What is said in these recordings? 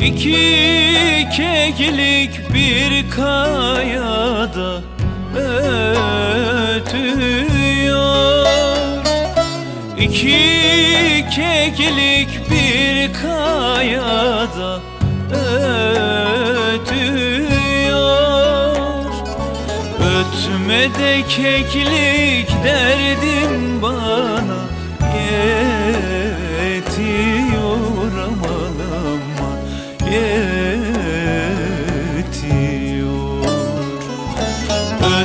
İki keklik bir kayada ötüyor. İki keklik bir kayada ötüyor. Ötme de keklik derdim bana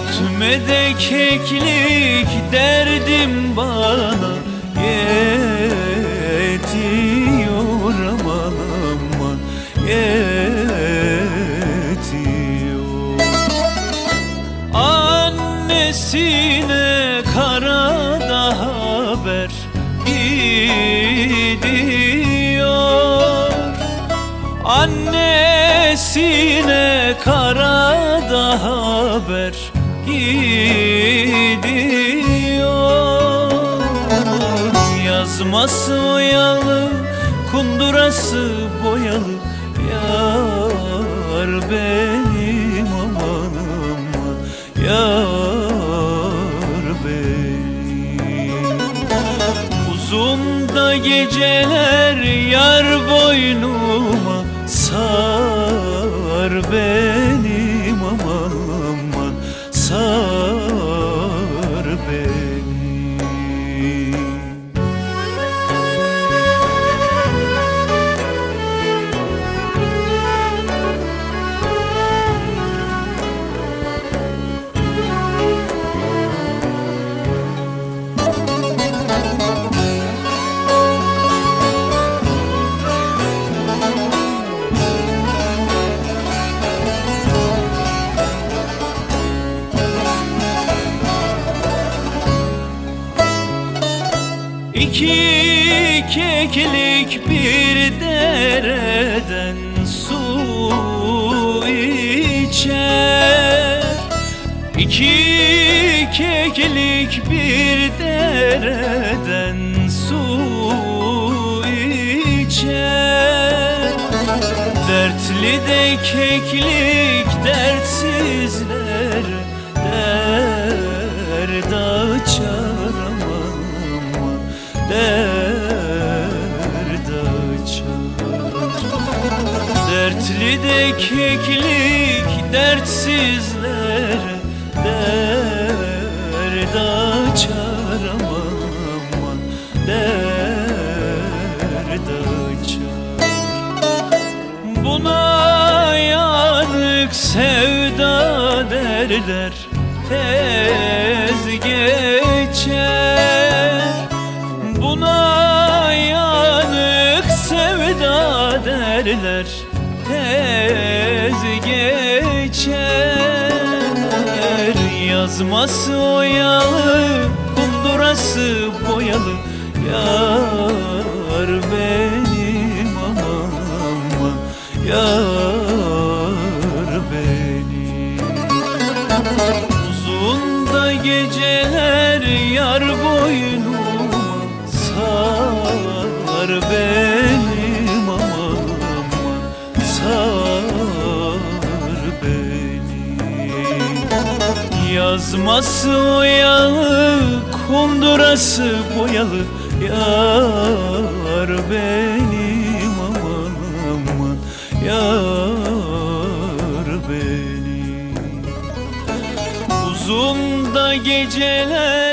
Ötme de keklik derdim bana yetiyor aman aman yetiyor. Annesine karada haber gidiyor. Annesine karada haber gidiyor. Yazması oyalı, kundurası boyalı. Yar benim aman aman Yar benim. Uzun da geceler yar boynuma Sar benim İki keklik bir dereden su içer. İki keklik bir dereden su içer. Dertli de keklik dertsizler Derd açar Dertli de keklik dertsizler Derd açar aman aman Derd açar. Buna yanık sevda derler Tez Yazması oyalı Kundurası boyalı. Yar benim aman aman Yar benim. Uzun da geceler yar boynuma Sar benim Yazması oyalı Kundurası boyalı. Yar benim aman aman Yar benim. Uzun da geceler